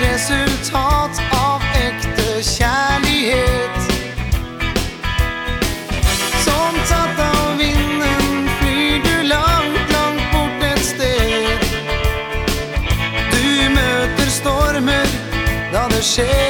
resultat av ekte kjærlighet. Som tatt av vinden flyr du langt, langt bort et sted. Du møter stormer da det skjer